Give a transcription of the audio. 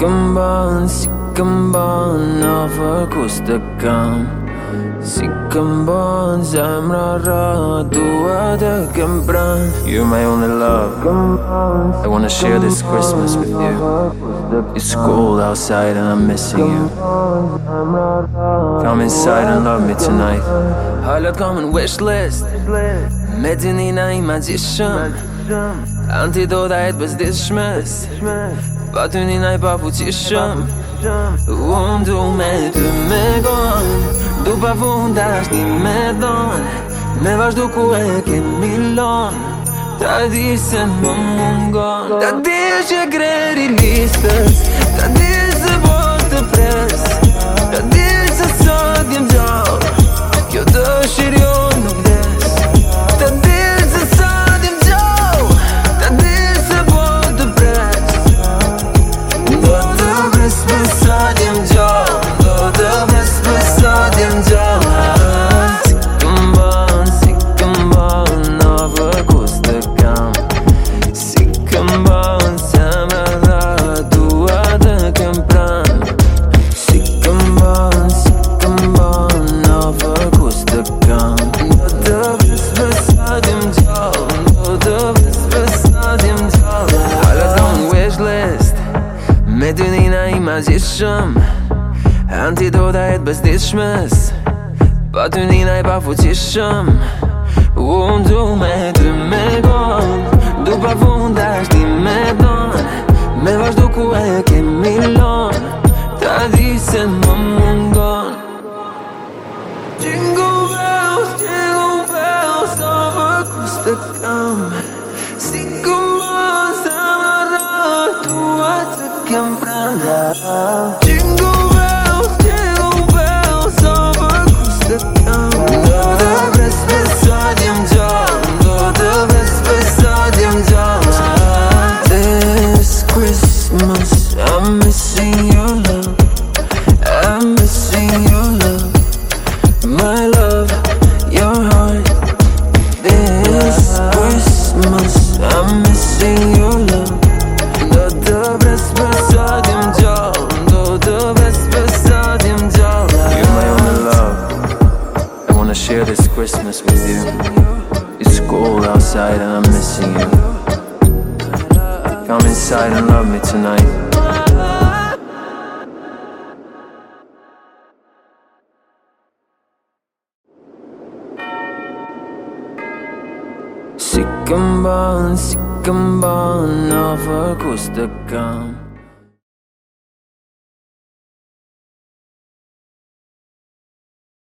Sikëmbën, sikëmbën Në fër kus të kam. Sikëmbën ra Dua kem pran You're my only love. I wanna share this Christmas with you. It's cold outside and I'm missing you. Come inside and love me tonight. Halat kam në wish list. Me dinina Antidota e të bezdishmes Pa ty një naj pa fuqishëm. Unë du me ty me gon Du pa fund ashti me don Me vazhdu ku e kemi lon Ta di se më mungon. Ta di që kreri listës Ta di se po të pres Me dy nina imagjishëm Antidota e të bezdishmes. Pa ty nina i pa fuqishëm Unë du me ty me gon. Du pa fund ashti me don Me vazhdu ku e kemi lon. Ta di se më mungon. Jingle bells, jingle bells Over kus të kam yang pernah wanna share this Christmas with you. It's cold outside and I'm missing you. Come inside and love me tonight. Si këmbën, si këmbën Në fër kus të kam